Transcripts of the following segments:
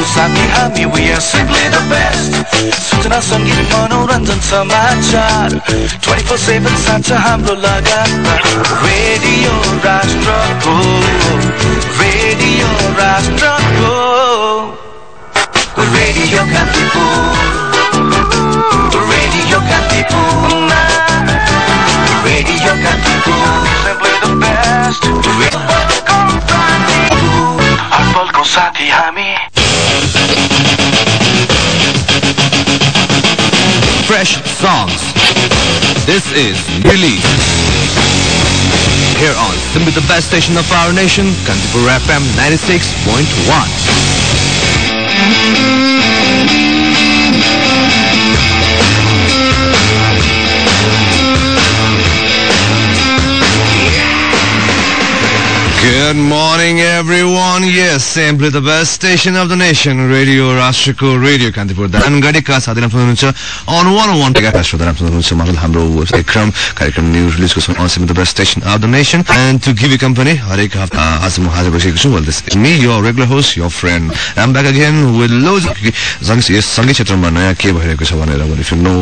to साथी हामी we are simply the best सूचना मनोरञ्जन समाचार 24/7 साँच्च हाम्रो लगातार रेडियो राष्ट्रको रेडियो राष्ट्रको radio Fresh songs. This is release. Here on simply the best station of our nation, Kantipur FM 96.1. Good morning, everyone. Yes, simply the best station of the nation, Radio Rashtriko Radio Kantipur. दानगढीका साथीहरू सुन्नुहुन्छ on one one टेका श्रोताहरू सुन्नुहुन्छ मतलब हाम्रो कार्यक्रम कार्यक्रम news रिलिजको छ seem the best station of the nation and to give you company हरेक हप्ता आज म हाजिर भइसकेको छु well this me your regular host your friend I'm back again with loads यस सङ्गीत क्षेत्रमा नयाँ के भइरहेको छ भनेर if you know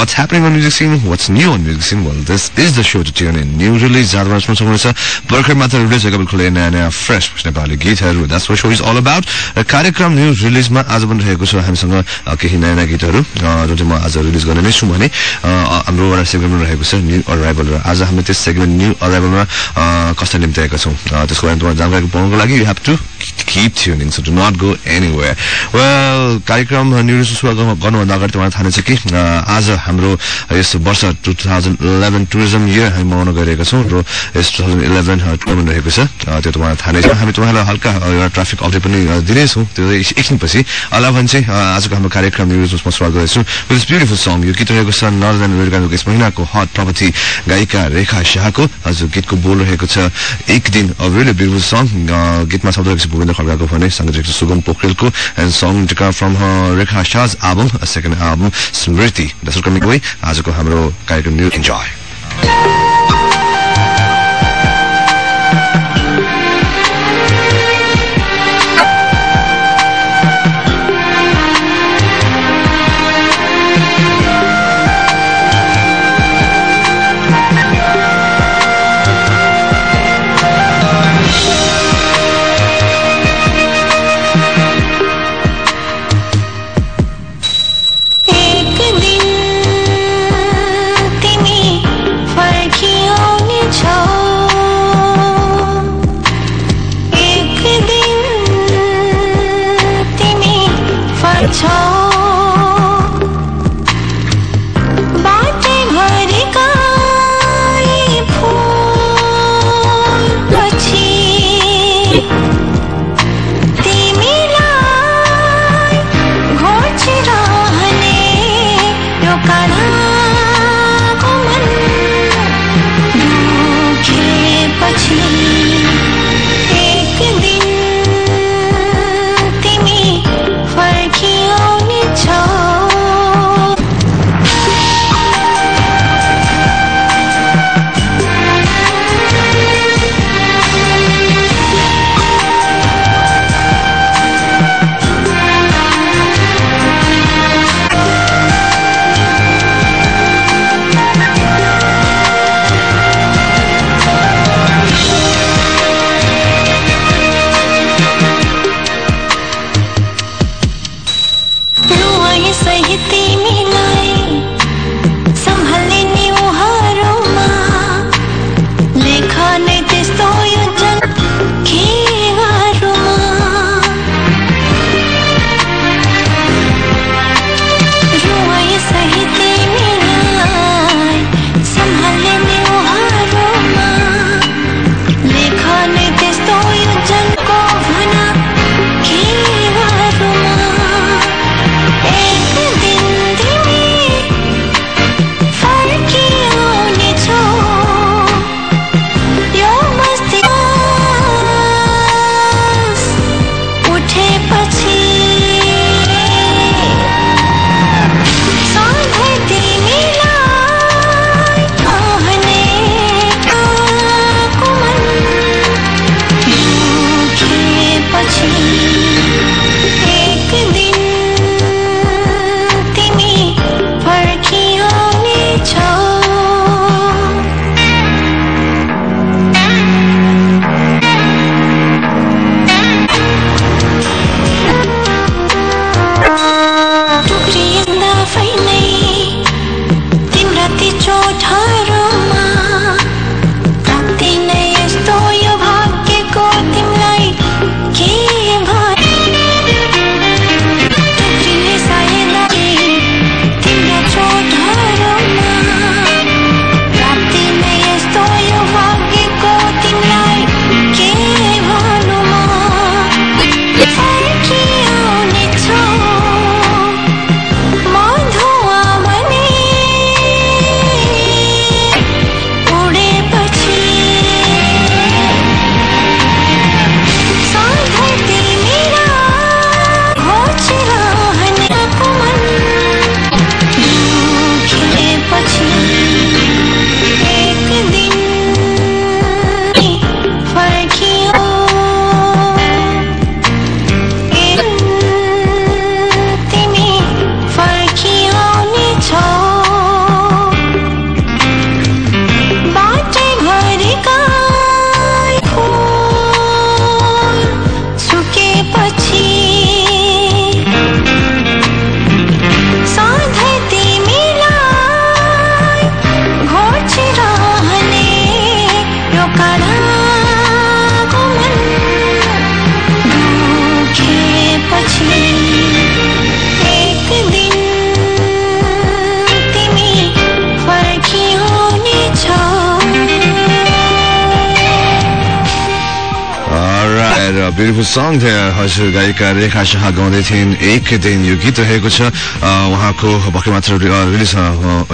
what's happening on music scene what's new on music scene well this is the show to tune in new release जहाँबाट सुन्न सक्नुहुनेछ भर्खर मात्र रिलिज भएको खुले नयाँ नयाँ फ्रेस नेपाली गीतहरू what show is all about कार्यक्रम न्युज रिलिजमा आज पनि रहेको छ हामीसँग केही नयाँ नयाँ गीतहरू जुन चाहिँ म आज रिलिज गर्ने नै छु भने हाम्रो एउटा सेगमेन्टमा रहेको छ न्यू अराइभल र आज हामीले त्यस सेगमेन्ट न्यू अराइभलमा कसरी निम्त्याएका छौँ? अ, त्यसको बारेमा जानकारी पाउनको लागि you have to keep tuning so do not go anywhere well कार्यक्रम न्युज गर्नुभन्दा अगाडि तपाईँलाई थाहा नै छ कि आज हाम्रो यस वर्ष two thousand eleven tourism year हामी मनाउन गइरहेका छौँ र यस टु थाउजन्ड इलेभेन टुर्नामेन्ट रहेको छ। त्यो तपाईँलाई थाहा नै छ। हामी तपाईँलाई हल्का एउटा ट्राफिक अपडेट पनि दिनेछौँ। त्यो चाहिँ एकछिनपछि अला भने चाहिँ आजको हाम्रो कार्यक्रम न्युजमा सुरुवात गर्दैछु। विथ ब्युटिफुल सङ यो गीत रहेको छ नर्दन रेडगानको यस महिनाको हट प्रपति गायिका रेखा शाहको। हजुर गीतको बोल रहेको छ एक दिन अ रियली ब्युटिफुल सङ गीतमा शब्द रहेको छ भूपेन्द्र खड्काको भने छ सुगम न्यू ब्युटिफुल सङ हजुर गायिका रेखा शाह गाउँदै थिइन्। एक दिन यो गीत रहेको छ। उहाँको भर्खर मात्र रिलिज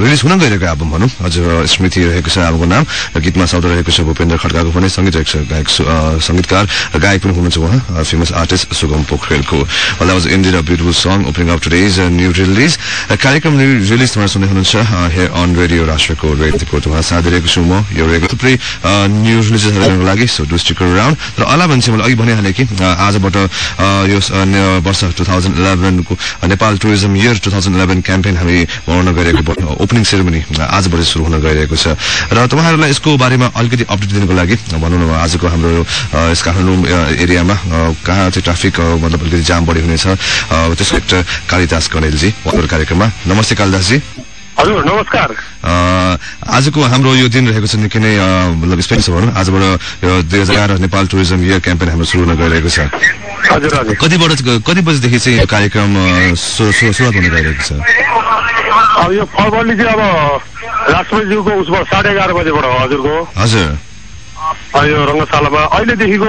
रिलिज हुन गइरहेको एल्बम भनौँ। हजुर स्मृति रहेको छ एल्बमको नाम। र गीतमा शब्द रहेको छ भूपेन्द्र खड्काको पनि सङ्गीत रहेको छ गायक सङ्गीतकार। गायक पनि हुनुहुन्छ उहाँ famous artist Sugam पोखरेलको। Was a beautiful song opening of today's new release कार्यक्रम रिलिज तपाईँ सुन्दै हुनुहुन्छ हेयर अन रेडियो राष्ट्रको रेडियोको उहाँ साथ दिइरहेको छु म यो रेडियो थुप्रै न्यू रिलिजेसहरूको लागि सो डु स्टिकर राउन्ड र अलावा चाहिँ मैले अघि भनिहालेँ कि आजबाट यो वर्ष two thousand इलेभेनको Nepal tourism year two thousand eleven campaign हामी बनाउन गइरहेको ओपनिङ सेरेमनी आजबाट सुरु हुन गइरहेको छ। र तपाईँहरूलाई यसको बारेमा अलिकति अपडेट दिनको लागि भनौँ न आजको हाम्रो यस काठमाडौँ एरियामा कहाँ चाहिँ ट्राफिक मतलब अलिकति जाम बढी हुनेछ। त्यसको कालिदास कणेलजी उहाँको कार्यक्रममा। नमस्ते कालिदासजी। हजुर नमस्कार। आजको हाम्रो यो दिन रहेको छ निकै नै मतलब छ भनौँ आजबाट यो दुई हजार एघार नेपाल टुरिज्म इयर क्याम्पेन हाम्रो सुरु हुन गइरहेको छ। हजुर हजुर। कतिबाट कति बजीदेखि चाहिँ यो कार्यक्रम सुरुवात हुन गइरहेको छ? अब यो फर्मल्ली चाहिँ अब राष्ट्रपतिज्यूको उसमा साढे एघार बजेबाट हजुरको। हजुर। यो रङ्गशालामा अहिलेदेखिको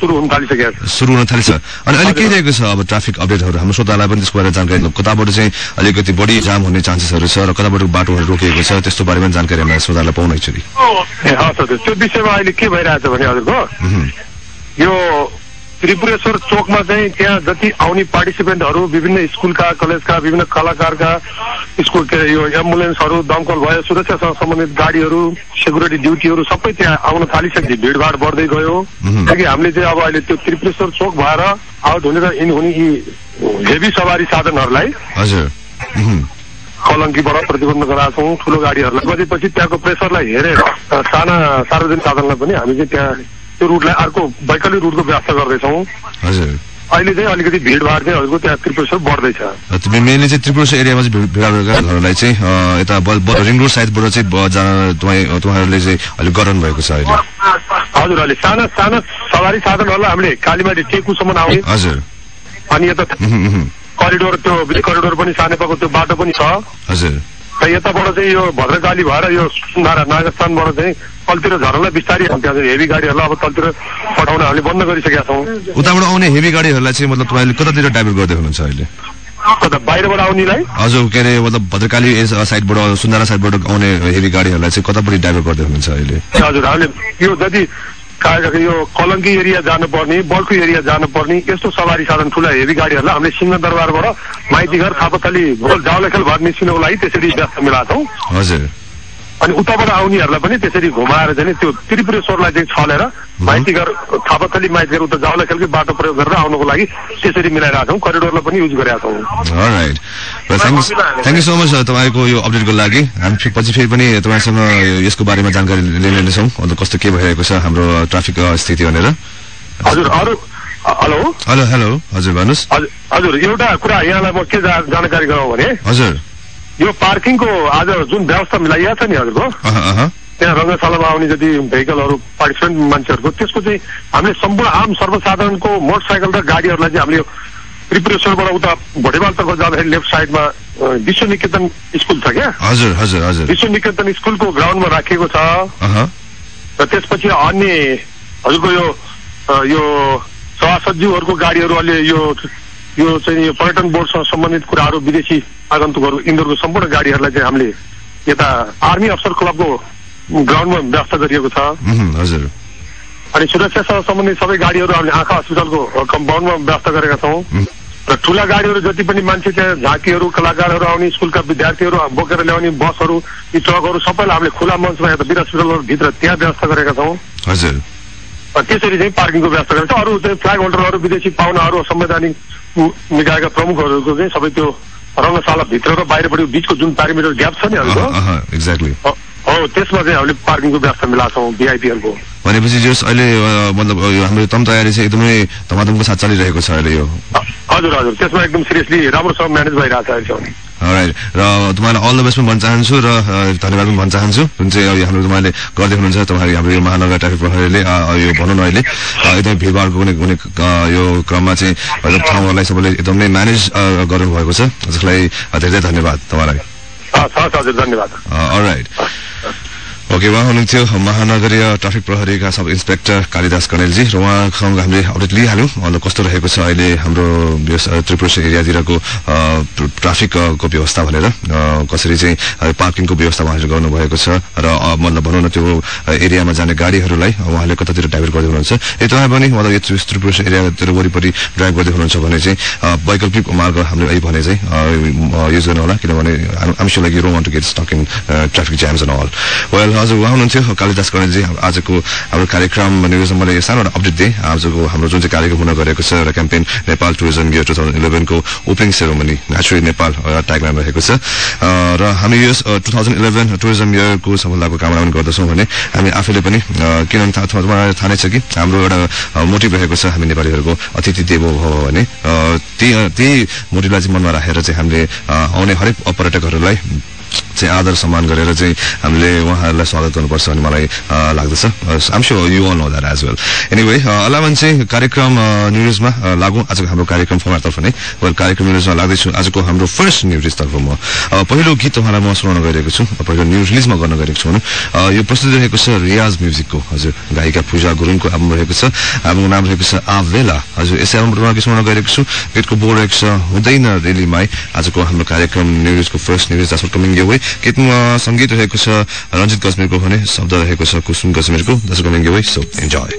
सुरु हुन थालिसकेको छ। सुरु हुन थालेछ अनि अहिले के रहेको छ? अब ट्राफिक अपडेटहरू हाम्रो श्रोतालाई पनि त्यसको बारेमा जानकारी कताबाट चाहिँ अलिकति बढी जाम हुने चान्सेसहरू छ र कताबाट बाटोहरू रोकिएको छ त्यस्तो बारेमा जानकारी हाम्रो श्रोतालाई पाउन एकचोटि। ए हस् हजुर त्यो विषयमा अहिले के भइरहेछ भने हजुरको यो त्रिपुरेश्वर चोकमा चाहिँ त्यहाँ जति आउने पार्टिसिपेन्टहरू विभिन्न स्कुलका कलेजका विभिन्न कलाकारका स्कुल के अरे यो एम्बुलेन्सहरू दमकल भयो सुरक्षासँग सम्बन्धित गाडीहरू सेक्युरिटी ड्युटीहरू सबै त्यहाँ आउन थालिसके भिडभाड बढ्दै गयो। किनकि हामीले चाहिँ अब अहिले त्यो त्रिपुरेश्वर चोक भएर आउट हुने र इन हुने यी हेभी सवारी साधनहरूलाई हजुर। कलङ्कीबाट प्रतिबन्ध गराएको छौँ ठुलो गाडीहरूलाई। बजेपछि त्यहाँको प्रेसरलाई हेरेर साना सार्वजनिक साधनलाई पनि हामी चाहिँ त्यहाँ त्यो रुटलाई अर्को वैकल्पिक रुटको व्यवस्था गर्दैछौँ। हजुर। अहिले चाहिँ अलिकति भिडभाड चाहिँ हजुरको त्यहाँ त्रिपुरेश्वर बढ्दैछ। मेनली चाहिँ त्रिपुरा एरियामा चाहिँ भिड- भिडाहरूलाई चाहिँ यता रिङ रोड साइडबाट चाहिँ जान तपाईँ तपाईँहरूले चाहिँ अलिक गराउनु भएको छ अहिले। हजुर अहिले साना साना सवारी साधनहरूलाई हामीले कालीमाटी टेकुसम्म आउने। हजुर। अनि यता। करिडोर त्यो करिडोर पनि सानेपाको त्यो बाटो पनि छ। हजुर। र यताबाट चाहिँ यो भद्रकाली भएर यो सुन्धारा नागस्थानबाट चाहिँ तलतिर झरनलाई बिस्तारै चाहिँ हेभी गाडीहरूलाई अब तलतिर पठाउन हामीले बन्द गरिसकेका छौँ। उताबाट आउने हेभी गाडीहरूलाई चाहिँ मतलब तपाईँले कतातिर डाइभर्ट गर्दै हुनुहुन्छ अहिले? कता बाहिरबाट आउनेलाई? हजुर के अरे मतलब भद्रकाली साइडबाट सुन्दारा साइडबाट आउने हेभी गाडीहरूलाई चाहिँ कतापट्टि डाइभर्ट गर्दै हुनुहुन्छ अहिले? हजुर हामीले यो जति यो कलङ्की एरिया जानुपर्ने बल्कु एरिया जानुपर्ने यस्तो सवारी साधन ठुला हेभी गाडीहरूलाई हामीले सिंहदरबारबाट माइतीघर थापाथली भोल जाउलेखेल भएर निस्किनको लागि त्यसरी व्यवस्था मिलाएको छौँ। हजुर। अनि उताबाट आउनेहरूलाई पनि त्यसरी घुमाएर चाहिँ त्यो त्रिपुरेश्वरलाई चाहिँ छलेर माइतीघर थापाथली माइतीघर उता जाउलेखेलकै बाटो प्रयोग गरेर आउनको लागि त्यसरी मिलाइरहेको छौँ करिडोरलाई पनि युज गरेका छौँ। थ्याङ्क यू सो मच तपाईँको यो अपडेटको लागि। हामी पछि फेरि पनि तपाईँसँग यो- यसको बारेमा जानकारी लिने नै छौँ अन्त कस्तो के भइरहेको छ हाम्रो ट्राफिक स्थिति भनेर। हजुर अरू हेलो? Hello hello. हजुर भन्नुहोस्। हजुर एउटा कुरा यहाँलाई म के जानकारी गराउँ भने हजुर। यो पार्किङको आज जुन व्यवस्था मिलाइएको छ नि हजुरको त्यहाँ रङ्गशालामा आउने जति भेहिकलहरू पार्टिसिपेन्ट मान्छेहरूको त्यसको चाहिँ हामीले सम्पूर्ण आम सर्वसाधारणको मोटरसाइकल र गाडीहरूलाई चाहिँ हामीले यो त्रिपुरेश्वरबाट उता भोटेमालतर्फ जाँदाखेरि लेफ्ट साइडमा विश्व निकेतन स्कुल छ क्या? हजुर हजुर हजुर। विश्व निकेतन स्कुलको ग्राउन्डमा राखिएको छ। र त्यसपछि अन्य हजुरको यो यो सभासचिवहरूको गाडीहरू अहिले यो यो चाहिँ यो पर्यटन बोर्डसँग सम्बन्धित कुराहरू विदेशी आगन्तुकहरू यिनीहरूको सम्पूर्ण गाडीहरूलाई चाहिँ हामीले यता आर्मी अफसर क्लबको ग्राउन्डमा व्यवस्था गरिएको छ। हजुर। अनि सुरक्षासँग सम्बन्धित सबै गाडीहरू हामीले आँखा हस्पिटलको कम्पाउन्डमा व्यवस्था गरेका छौँ। र ठुला गाडीहरू जति पनि मान्छे त्यहाँ झाँकीहरू कलाकारहरू आउने स्कुलका विद्यार्थीहरू बोकेर ल्याउने बसहरू यी ट्रकहरू सबैलाई हामीले खुला मञ्चमा यता वीर हस्पिटलभित्र त्यहाँ व्यवस्था गरेका छौँ। हजुर। त्यसरी चाहिँ पार्किङको व्यवस्था गरेको छ। अरू चाहिँ फ्ल्याग होल्डरहरू विदेशी पाहुनाहरू संवैधानिक निकायका प्रमुखहरूको चाहिँ सबै त्यो रङ्गशाला भित्र र बाहिरपट्टि बिचको जुन प्यारिमिटर ग्याप छ नि हजुरको अह एक्ज्याक्टली त्यसमा चाहिँ हामीले पार्किङको व्यवस्था मिलाएको भिआइपीहरूको भनेपछि जस अहिले मतलब हाम्रो तम तयारी चाहिँ एकदमै धमाधमको साथ चलिरहेको छ अहिले यो। हजुर हजुर त्यसमा एकदम सिरियसली राम्रोसँग म्यानेज भइरहेको छ अहिलेसम्म र तपाईँलाई अल द बेस्ट पनि भन्न चाहन्छु र धन्यवाद पनि भन्न चाहन्छु। जुन चाहिँ हाम्रो तपाईँले गर्दै हुनुहुन्छ तपाईँहरू हाम्रो यो महानगर ट्राफिक प्रहरीले यो भनौँ न अहिले। एकदमै भिडभाडको कुनै अ, यो क्रममा चाहिँ ठाउँहरूलाई सबैले एकदमै म्यानेज गर्नुभएको छ। जसलाई धेरै धेरै धन्यवाद तपाईँलाई। हस् हस् हजुर धन्यवाद राइट ओके उहाँ हुनुहुन्थ्यो महानगरीय ट्राफिक प्रहरीका सब इन्सपेक्टर कालिदास कणेलजी र उहाँसँग हामीले अपडेट लिइहाल्यौँ कस्तो रहेको छ अहिले हाम्रो त्रिपुरेश्वर एरियातिरको ट्राफिकको व्यवस्था भनेर। कसरी चाहिँ पार्किङको व्यवस्था उहाँले गर्नुभएको छ र मतलब भनौँ न त्यो एरियामा जाने गाडीहरूलाई उहाँले कतातिर डाइभर्ट गर्दै हुनुहुन्छ। यदि तपाईँ पनि मतलब यो त्रि- त्रिपुरेश्वर एरियातिर वरिपरि ड्राइभ गर्दै हुनुहुन्छ भने चाहिँ वैकल्पिक मार्ग हामीले अहिले भने चाहिँ युज गर्नु होला। किनभने so like you don't to get stuck in traffic jams and all. Well हजुर उहाँ हुनुहुन्थ्यो कालिदास कणेलजी आजको हाम्रो कार्यक्रम न्युजमा मैले सानो एउटा अपडेट दिएँ। आजको हाम्रो जुन चाहिँ कार्यक्रम हुन गएको छ र campaign Nepal tourism year two thousand इलेभेनको opening ceremony naturally Nepal tagline रहेको छ। र हामी यस टु थाउजन्ड इलेभेन टुरिज्म इयरको सफलताको कामना पनि गर्दछौँ भने हामी आफैले पनि किनभने थाहा नै छ कि हाम्रो एउटा मोटिभ रहेको छ हामी नेपालीहरूको अतिथि देवो भव भने। अ, ती त्यही मोटिभलाई चाहिँ मनमा राखेर चाहिँ हामीले आउने हरेक पर्यटकहरूलाई चाहिँ आदर सम्मान गरेर चाहिँ हामीले उहाँहरूलाई स्वागत गर्नुपर्छ भन्ने मलाई लाग्दछ। I'm sure you all know that as well anyway अलावन चाहिँ कार्यक्रम न्युजमा लागौँ। आजको हाम्रो कार्यक्रम फर्मातर्फ नै कार्यक्रम न्युजमा लाग्दैछु। आजको हाम्रो फर्स्ट न्युजतर्फ म। अ, पहिलो गीत तपाईँलाई म सुनाउन गइरहेको छु पहिलो न्युज रिलिजमा गर्न गइरहेको छु यो प्रस्तुति रहेको छ रियाज म्युजिकको। हजुर गायिका पूजा गुरुङको एल्बम रहेको छ। एल्बमको नाम रहेको छ आवेला। हजुर यसै एल्बमबाट सुनाउन गइरहेको छु। गीतको बोर्ड रहेको छ हुँदैन रेलीमाई आजको हाम्रो कार्यक्रम न्युजको first news that's coming your way गीतमा सङ्गीत रहेको छ रञ्जित गजमेरको भने शब्द रहेको छ कुसुम गजमेरको that's coming your way so enjoy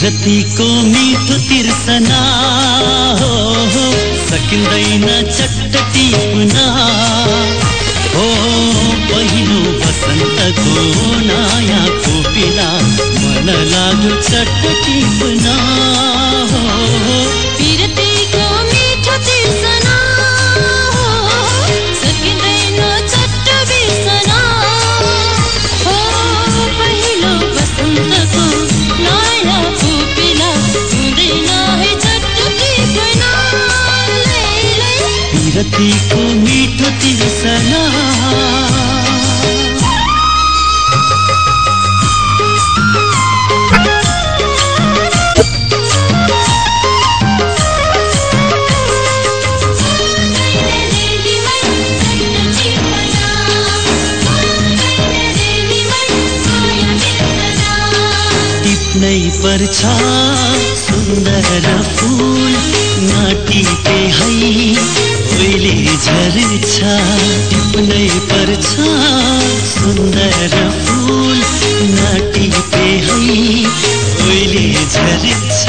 विरतीको मिठो तिर्सना हो सकिँदैन चट्ट टिप्न हो पहिलो बसन्तको नयाँ कोपिला। मन लाग्यो चट्ट विरतीको मिठो तिर्सना पर्छ सुन्दर फुल नटिपे है। ओइले झर्छ टिप्नै पर्छ सुन्दर फुल नटिपे है ओइले झर्छ।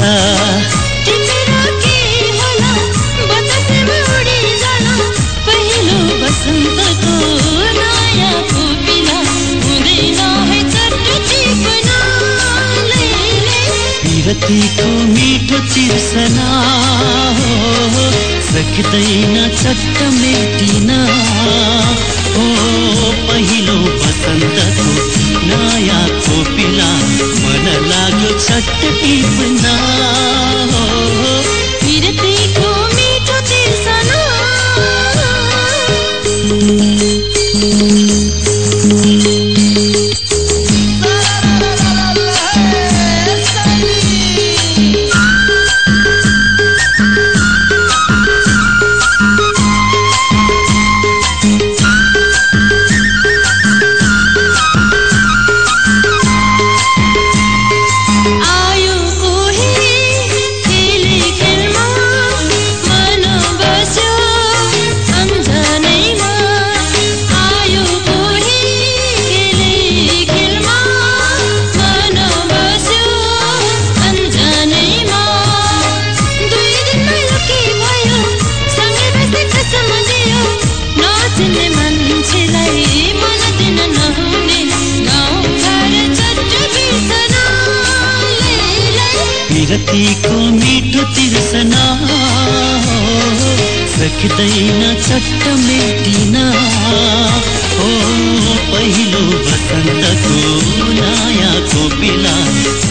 के पहिलो बसन्तको नयाँ कोपिला हुँदैन है चट्ट टिप्न सक्दैन चट्ट मेटिन। हो पहिलो बसन्तको नयाँ कोपिला मन लाग्यो चट्ट टिप्न बेला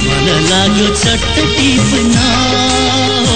मन लाग्यो चट्ट टिप्न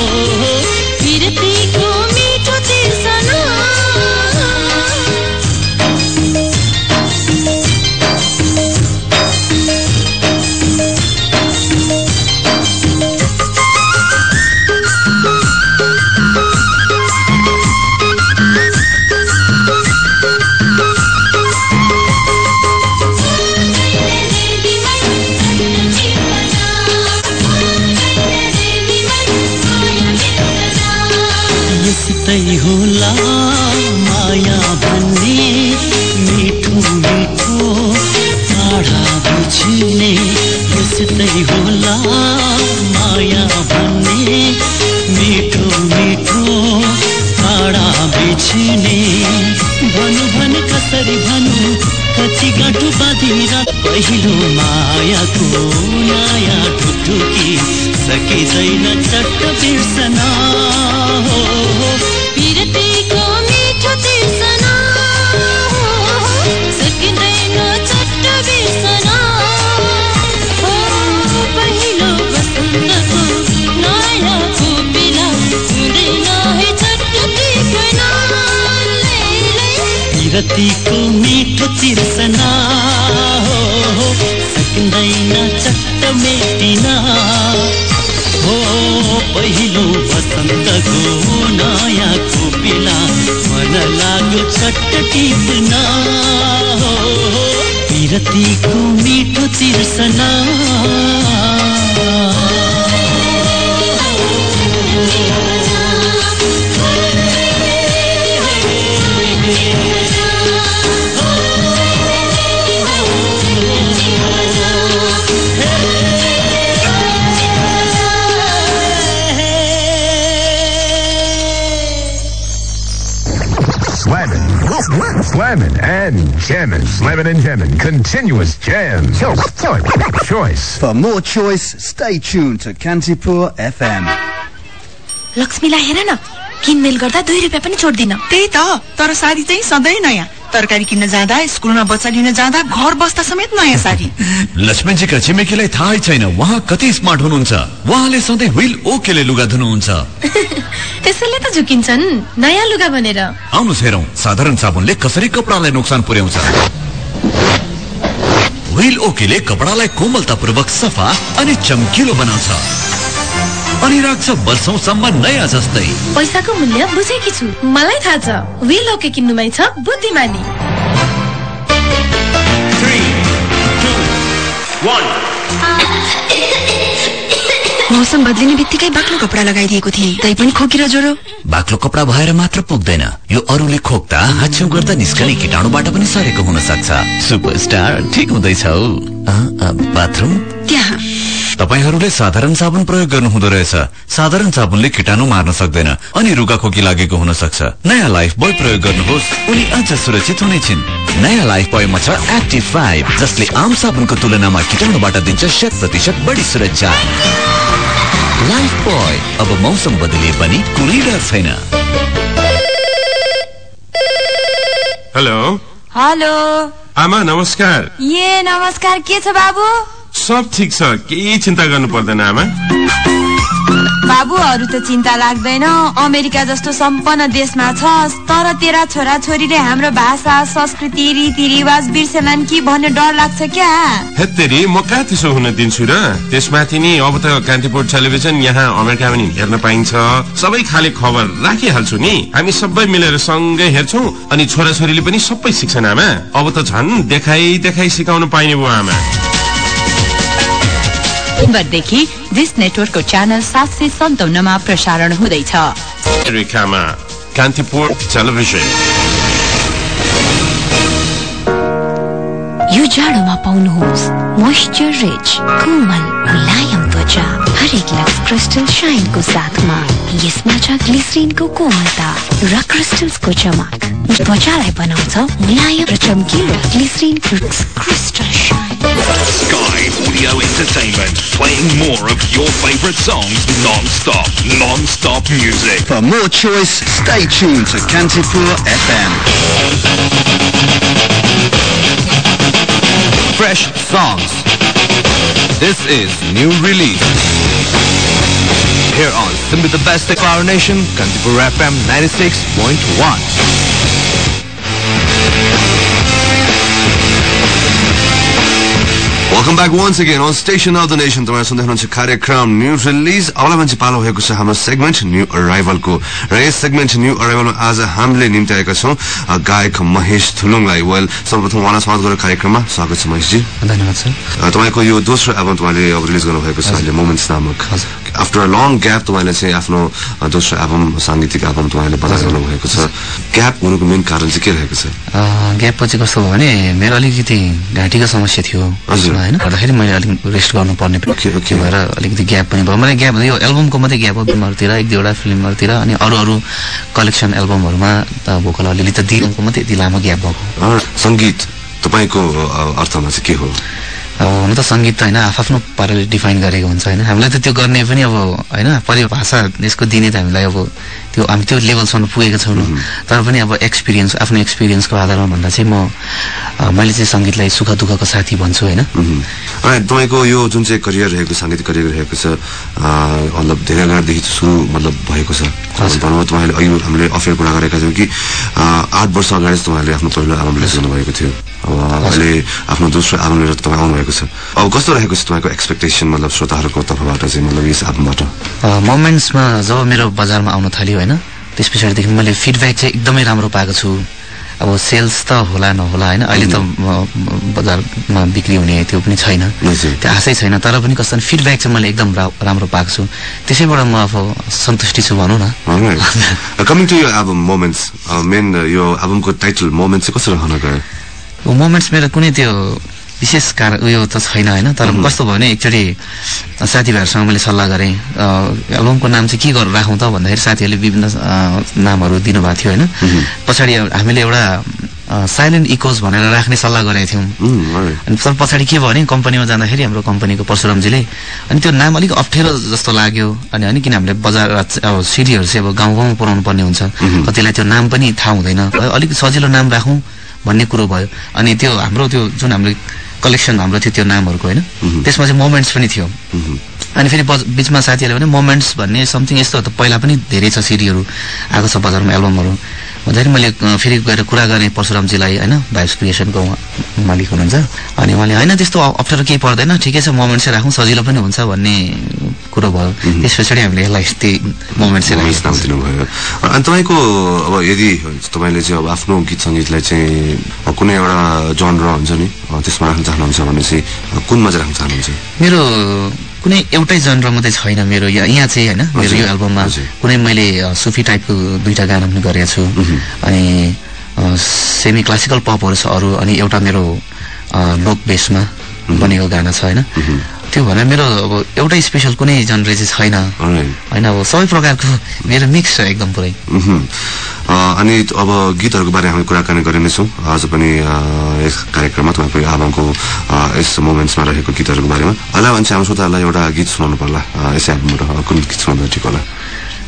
सकिँदैन चट्ट बिर्सन मिठो तिर्सना Slamming and jamming. Continuous jams. Choice. For more choice, stay tuned to Kantipur FM. लक्ष्मीलाई हेर न। किनमेल गर्दा दुई रुपियाँ पनि छोड्दिन। त्यही त। तर साडी चाहिँ सधैँ नयाँ। तरकारी किन्न जाँदा स्कुलमा बच्चा लिन जाँदा घर बस्दा समेत नयाँ साडी। लक्ष्मणजीका छिमेकीलाई थाहै छैन। उहाँ कति स्मार्ट हुनुहुन्छ। उहाँले सधैँ व्हील ओकेले लुगा धुनुहुन्छ। त्यसैले त झुकिन्छन्। नयाँ लुगा भनेर। आउनुहोस् हेरौँ। साधारण साबुनले कसरी कपडालाई नोक्सान पुर्याउँछ? व्हील ओकेले कपडालाई कोमलतापूर्वक सफा अनि चम्किलो बनाउँछ। अनि राख्छ वर्षौसम्म नयाँ जस्तै। पैसाको मूल्य बुझेकी छु। मलाई थाहा छ विल ओके किन्नुमै छ बुद्धिमानी। मौसम बदलिने बित्तिकै बाक्लो कपडा लगाइदिएको थिएँ। तै पनि खोकी र ज्वरो। बाक्लो कपडा भएर मात्र पुग्दैन। यो अरूले खोक्दा हाछ्यौ गर्दा निस्कने किटाणुबाट पनि सरेको हुन सक्छ सुपरस्टार ठिक हुँदैछ। बाथरुम? त्यहाँ। तपाईँहरूले साधारण साबुन प्रयोग गर्नु हुँदो रहेछ। साधारण साबुनले किटाणु मार्न सक्दैन। अनि रुगा खोकी लागेको हुन सक्छ नयाँ लाइफ बोय प्रयोग गर्नुहोस्। उनी अझ सुरक्षित हुनेछिन् नयाँ लाइफ बोयमा छ एक्टिभ फाइभ जसले आम साबुनको तुलनामा किटाणुबाट दिन्छ शत प्रतिशत बढी सुरक्षा। लाइफ बोय अब मौसम बदलिए पनि कुनै डर छैन। Hello hello. आमा नमस्कार। ए नमस्कार के छ बाबु? सब ठिक छ। केही चिन्ता गर्नु पर्दैन आमा। बाबुहरू त चिन्ता लाग्दैन। अमेरिका जस्तो सम्पन्न देशमा छ तर तेरा छोरा छोरीले हाम्रो भाषा संस्कृति रीतिरिवाज बिर्सेलान् कि भन्ने डर लाग्छ क्या? हेत्तेरी म कहाँ त्यसो हुन दिन्छु र? त्यसमाथि नि अब त कान्तिपुर टेलिभिजन यहाँ अमेरिकामा नि हेर्न पाइन्छ। सबै खाले खबर राखिहाल्छु नि। हामी सबै मिलेर सँगै हेर्छौ अनि छोराछोरीले पनि सबै सिक्छन् आमा। अब त झन् देखाइ देखाइ सिकाउनु पाइने भयो आमा। देखि दिस नेटवर्कको च्यानल सात सय सन्ताउन्नमा प्रसारण हुँदैछ। रेखामा कान्तिपुर टेलिभिजन यो जाडोमा पाउनुहोस् मोइस्चर रिच कोमल मुलायम त्वचा। हरेक लक्स क्रिस्टल शाइनको साथमा। यसमा छ ग्लिसरिनको कोमलता र क्रिस्टल्सको चमक। त्वचालाई बनाउँछ मुलायम र चम्किलो glycerine crystal shine Sky Audio Entertainment, playing more of your favorite songs non-stop, non-stop music. For more choice, stay tuned to Kantipur FM. Fresh songs, This is new release. Here on Simply the Best of our nation, Kantipur FM 96.1. Welcome back once again on Station of the Nation. तपाईँ सुन्दै हुनुहुन्छ कार्यक्रम new release अबलाई मान्छे पालो भएको छ हाम्रो segment new अराइभलको र यस सेगमेन्ट न्यू अराइभलमा आज हामीले निम्ति आएका छौँ गायक महेश थुलुङलाई। वेल सर्वप्रथम उहाँलाई स्वागत गरेर कार्यक्रममा स्वागत छ महेशजी। धन्यवाद सर। तपाईँको यो दोस्रो एल्बम तपाईँले अब रिलिज गर्नुभएको छ अहिले मोमेन्ट्स नामक। आफ्टर अ लङ ग्याप तपाईँले चाहिँ आफ्नो दोस्रो एल्बम साङ्गीतिक एल्बम तपाईँले बजार गर्नुभएको छ। ग्याप हुनुको मेन कारण चाहिँ के रहेको छ? ग्याप पछि कस्तो भयो भने मेरो अलिकति घाँटीको समस्या थियो। हजुर। होइन? गर्दाखेरि मैले अलिक रेस्ट गर्नुपर्ने थियो त्यो भएर अलिकति ग्याप पनि भयो। मैले ग्याप यो एल्बमको मात्रै ग्याप हो फिल्महरूतिर एक दुईवटा फिल्महरूतिर अनि अरू अरू कलेक्सन एल्बमहरूमा त भोकल अलिअलि त दिएको मात्रै यति लामो ग्याप भएको सङ्गीत तपाईँको अर्थमा चाहिँ के हो? अब हुन त सङ्गीत त होइन आफ्नो पाराले डिफाइन गरेको हुन्छ होइन। हामीलाई त त्यो गर्ने पनि अब होइन परिभाषा यसको दिने त हामीलाई अब त्यो हामी त्यो लेभलसम्म पुगेको छैनौँ। तर पनि अब एक्सपिरियन्स आफ्नो एक्सपिरियन्सको आधारमा भन्दा चाहिँ म मैले चाहिँ सङ्गीतलाई सुख दुःखको साथी भन्छु होइन? तपाईँको यो जुन चाहिँ करियर रहेको साङ्गीतिक करियर रहेको छ मतलब धेरै अगाडिदेखि सुरु मतलब भएको छ। भनौँ न तपाईँले अघि हामीले अफेयर कुरा गरेका छौँ कि आठ वर्ष अगाडि तपाईँले आफ्नो पहिलो एल्बम रिलिज गर्नुभएको थियो। अहिले आफ्नो दोस्रो एल्बम लिएर तपाईँ आउनुभएको छ। अब कस्तो रहेको छ तपाईँको एक्सपेक्टेसन मतलब श्रोताहरूको तर्फबाट चाहिँ मतलब यस एल्बमबाट मोमेन्ट्समा जब मेरो बजारमा आउन थाल्यो होइन त्यस पछाडिदेखि मैले फिडब्याक चाहिँ एकदमै राम्रो पाएको छु। अब सेल्स त होला नहोला होइन? अहिले त बजारमा बिक्री हुने त्यो पनि छैन। त्यो आशै छैन। तर पनि कस्तो फिडब्याक चाहिँ मैले एकदम राम्रो पाएको छु। त्यसैबाट म अब सन्तुष्टि छु भनौँ न। कमिङ टु यो एल्बम मोमेन्ट्स मेन यो एल्बमको टाइटल मोमेन्ट्स चाहिँ कसरी रहन गयो? मोमेन्ट्स मेरो कुनै त्यो विशेष कारण उयो त छैन होइन? तर कस्तो भयो भने एकचोटि साथीभाइहरूसँग मैले सल्लाह गरेँ। एल्बमको नाम चाहिँ के गरेर राखौँ त भन्दाखेरि साथीहरूले विभिन्न नामहरू दिनुभएको थियो होइन? पछाडि हामीले एउटा साइलेन्ट इकोज भनेर राख्ने सल्लाह गरेका थियौँ। अनि तर पछाडि के भयो भने कम्पनीमा जाँदाखेरि हाम्रो कम्पनीको परशुरामजीले अनि त्यो नाम अलिक अप्ठ्यारो जस्तो लाग्यो। अनि होइन किन हामीले बजार अब सिडीहरू चाहिँ अब गाउँ गाउँमा पुऱ्याउनु पर्ने हुन्छ। कतिलाई त्यो नाम पनि थाहा हुँदैन। अलिक सजिलो नाम राखौँ भन्ने कुरो भयो। अनि त्यो हाम्रो त्यो जुन हाम्रो कलेक्सन हाम्रो थियो त्यो नामहरूको होइन? त्यसमा चाहिँ मोमेन्ट्स पनि थियो। अनि फेरि बिचमा साथीहरूले भने मोमेन्ट्स भन्ने समथिङ यस्तो त पहिला पनि धेरै छ सिडीहरू आएको छ बजारमा एल्बमहरू। भन्दाखेरि मैले फेरि गएर कुरा गरेँ परशुरामजीलाई होइन? भाइब्स क्रिएसनको उहाँ मालिक हुनुहुन्छ। अनि उहाँले होइन त्यस्तो अप्ठ्यारो केही पर्दैन ठिकै छ मोमेन्ट्सै राखौँ सजिलो पनि हुन्छ भन्ने कुरो भयो त्यस पछाडि हामीले यसलाई मोमेन्ट्स नाम दिनुभयो अनि तपाईँको अब यदि तपाईँले चाहिँ अब आफ्नो गीत सङ्गीतलाई चाहिँ कुनै एउटा जनर हुन्छ नि त्यसमा राख्न चाहनुहुन्छ भने चाहिँ कुनमा चाहिँ राख्न चाहनुहुन्छ मेरो कुनै एउटै जनर मात्रै छैन मेरो यहाँ चाहिँ होइन मेरो यो एल्बममा कुनै मैले सुफी टाइपको दुईटा गाना पनि गरेको छु अनि सेमी क्लासिकल पपहरू छ अरू अनि एउटा मेरो लोक बेसमा बनेको गाना छ होइन त्यो भनेर मेरो अब एउटै स्पेसल कुनै जनर चाहिँ छैन। होइन अब सबै प्रकारको मेरो मिक्स छ एकदम पुरै। अनि अब गीतहरूको बारे हामी कुराकानी गरि नै छौँ। आज पनि यस कार्यक्रममा तपाईँको अ, यस मोमेन्ट्समा रहेको गीतहरूको बारेमा। अहिले भने चाहिँ हाम्रो श्रोताहरूलाई एउटा गीत सुनाउनु पर्ला। यस एल्बमबाट कुन गीत सुनाउँदा ठिक होला?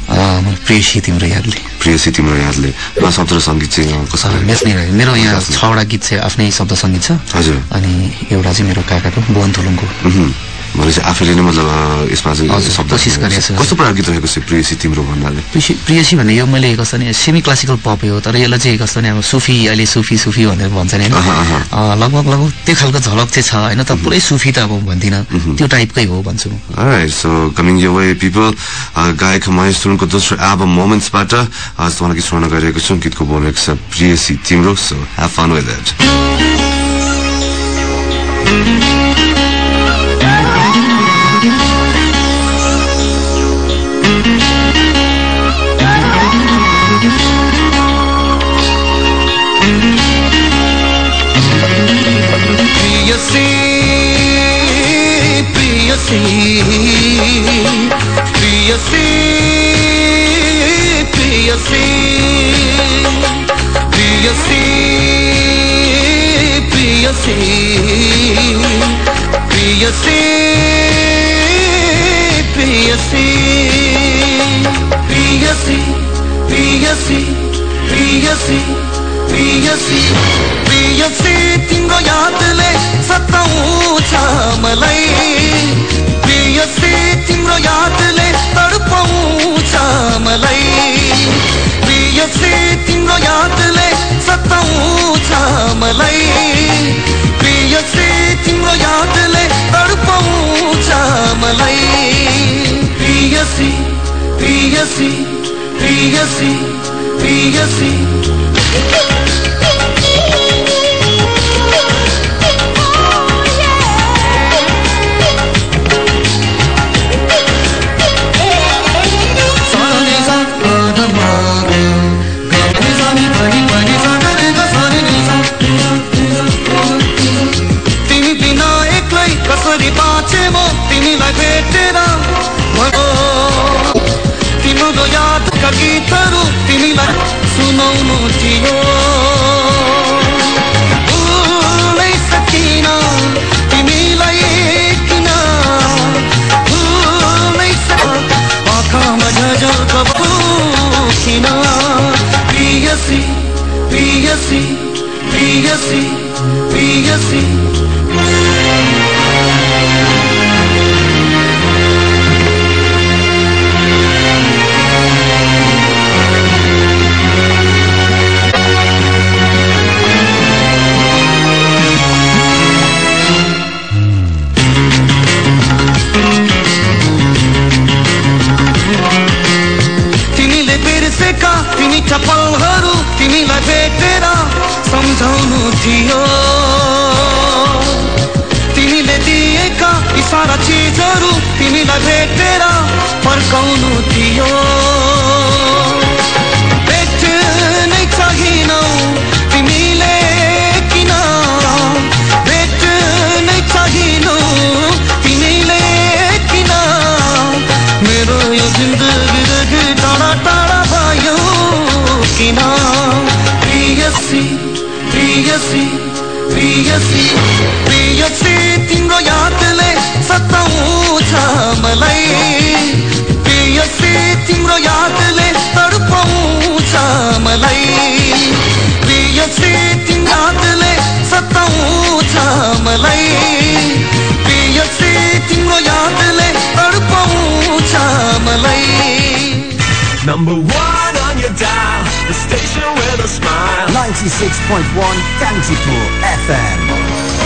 अ, प्रेयसी तिम्रो यादले। प्रियसी तिम्रो यादले। शब्द र सङ्गीत चाहिँ। मेरो यहाँ छवटा गीत चाहिँ आफ्नै शब्द सङ्गीत छ। हजुर। अनि एउटा चाहिँ मेरो काकाको भुवन थुलुङको। भनेपछि आफैले नै मतलब यसमा चाहिँ कोसिस गरेको छु। कस्तो प्रकार गीत रहेको छ प्रियसी तिम्रो भन्नाले प्रियसी भन्ने यो मैले कस्तो नि सेमी क्लासिकल पप हो तर यसलाई चाहिँ कस्तो नि अब सुफी अहिले सुफी सुफी भनेर भन्छ नि होइन लगभग लगभग त्यो खालको झलक चाहिँ छ होइन तर पुरै सुफी त अब भन्दिनँ त्यो टाइपकै हो भन्छु म coming your way, people. Uh, गायक महेश तुलको दोस्रो एल्बम मोमेन्ट्सबाट आज तपाईँलाई गीत सुनाउन गइरहेको छु गीतको बोलेको छ प्रियसी तिम्रो so have fun with it assim, te assim, te assim, te assim, te assim, te assim, te assim, te assim, te assim, te assim, te assim, te சத்தம் ஊச்சாமலை பிஎஸ்சி திம்ரோ யாத்திலே தடுப்பம் ஊச்சாமலை பிஎஸ்சி திம்ரோ யாத்திலே சத்தம் ஊச்சாமலை பிஎஸ்சி திம்ரோ யாத்திலே தடுப்பம் ஊச்சாமலை பிஎஸ்சி பிஎஸ்சி பிஎஸ்சி பிஎஸ்சி तिम्रो यादका गीतहरू तिमीलाई सुनाउनु थियो भुल्नै सकिन तिमीलाई किन भुल्नै सक आँखामा झझक किन प्रियसी प्रियसी प्रियसी प्रियसी तिमीले तिमीलाई भेटेर सम्झाउनु थियो। तिमीले दिएका इसारा चिजहरू तिमीलाई भेटेर फर्काउनु थियो। प्रियसी प्रियसी तिम्रो यादले सताउँछ मलाई। प्रियसी तिम्रो यादले तडपाउँछ मलाई। प्रियसी तिम्रो यादले सताउँछ मलाई। प्रियसी तिम्रो यादले तडपाउँछ मलाई। Number one 96.1 Kantipur FM.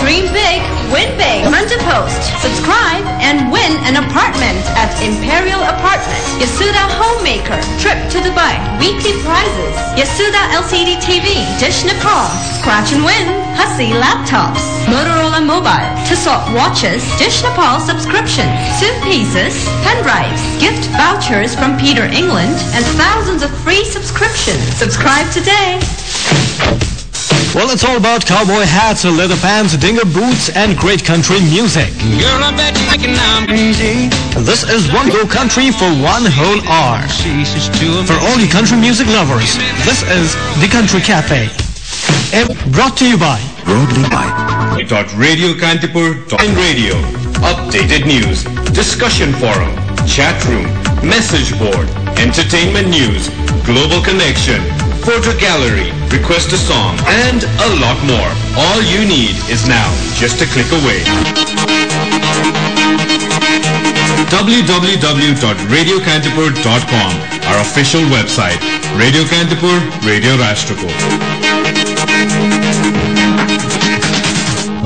Dream big, win big. Rent a post. Subscribe and win an apartment at Imperial Apartment. Yasuda Homemaker. Trip to Dubai. Weekly prizes. Yasuda LCD TV. Dish Nepal. Scratch and win. Hussey laptops. Motorola Mobile. Tissot watches. Dish Nepal subscription. Suit pieces. Pen drives. Gift vouchers from Peter England. And thousands of free subscriptions. Subscribe today. Well, it's all about cowboy hats, leather pants, dinger boots, and great country music. Girl, I bet you can now I'm crazy. This is one go country for one whole hour. For all you country music lovers, this is The Country Cafe. And brought to you by Broadly by Radio Kantipur and Radio. Updated news, discussion forum, chat room, message board, entertainment news, global connection, photo gallery, request a song, and a lot more. All you need is now just a click away. www.radiokantipur.com Our official website. Radio Kantipur, Radio Rashtrapur.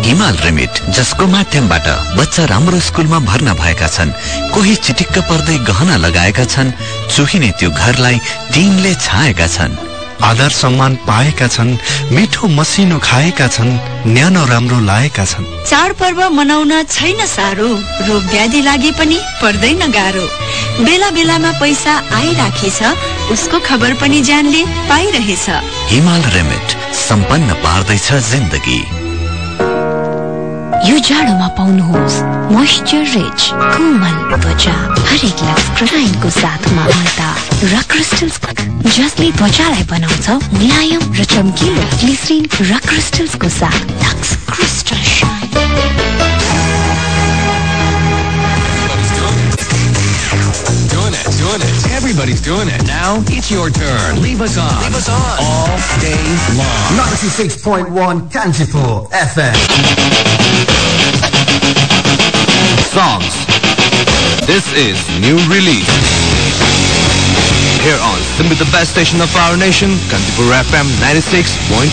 Himal remit जसको माध्यमबाट बच्चा राम्रो स्कुलमा भर्ना भएका छन् कोही चिटिक्क पर्दै गहना लगाएका छन् चुहिने त्यो घरलाई टिनले छाएका छन् आदर सम्मान पाएका छन् मिठो मसिनो खाएका छन् न्यानो राम्रो लाएका छन्। चाडपर्व मनाउन छैन साह्रो रोग व्याधि लागे पनि पर्दैन गाह्रो। बेला बेलामा पैसा आइराखेछ उसको खबर पनि ज्यानले पाइरहेछ। हिमाल रेमिट सम्पन्न पार्दैछ जिन्दगी। यो जाडोमा पाउनुहोस्। मोइस्चर रिच कोमल त्वचा हरेक लक्स क्राइनको साथमा मलता र क्रिस्टल्स जसले त्वचालाई बनाउँछ मुलायम र चम्किलो ग्लिसरिन र क्रिस्टल्सको साथ Lux crystal shine Doing it, doing it. Everybody's doing it. Now it's your turn. Leave us on. Leave us on. All day long. 96.1 Kantipur FM. Songs. This is new release. Here on simply the best station of our nation, Kantipur FM 96.1.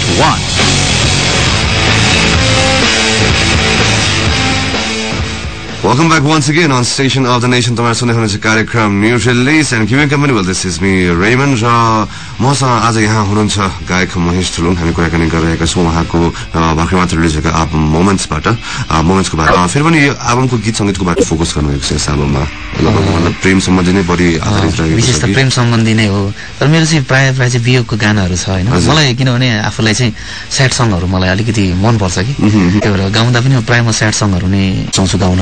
Welcome back once again on Station of the Nation. तपाईँहरू सुन्दै हुनुहुन्छ कार्यक्रम news release and keeping company well this is me Raymond र मसँग आज यहाँ हुनुहुन्छ। गायक महेश थुलुङ हामी कुराकानी गरिरहेका छौँ। उहाँको अ, भर्खर मात्र रिलिज भएको एल्बम मोमेन्ट्सबाट मोमेन्ट्सको बारेमा। फेरि पनि यो एल्बमको गीत सङ्गीतको बारे फोकस गर्नुभएको छ यस एल्बममा लगभग मतलब प्रेम सम्बन्धी नै बढी आधारित रहेको विशेष त? प्रेम सम्बन्धी नै हो। तर मेरो चाहिँ प्रायः प्रायः चाहिँ वियोगको गानाहरू छ होइन। मलाई किनभने आफूलाई चाहिँ स्याड मलाई अलिकति मनपर्छ कि। त्यही भएर गाउँदा पनि प्रायः म स्याड नै चाउँछु गाउन।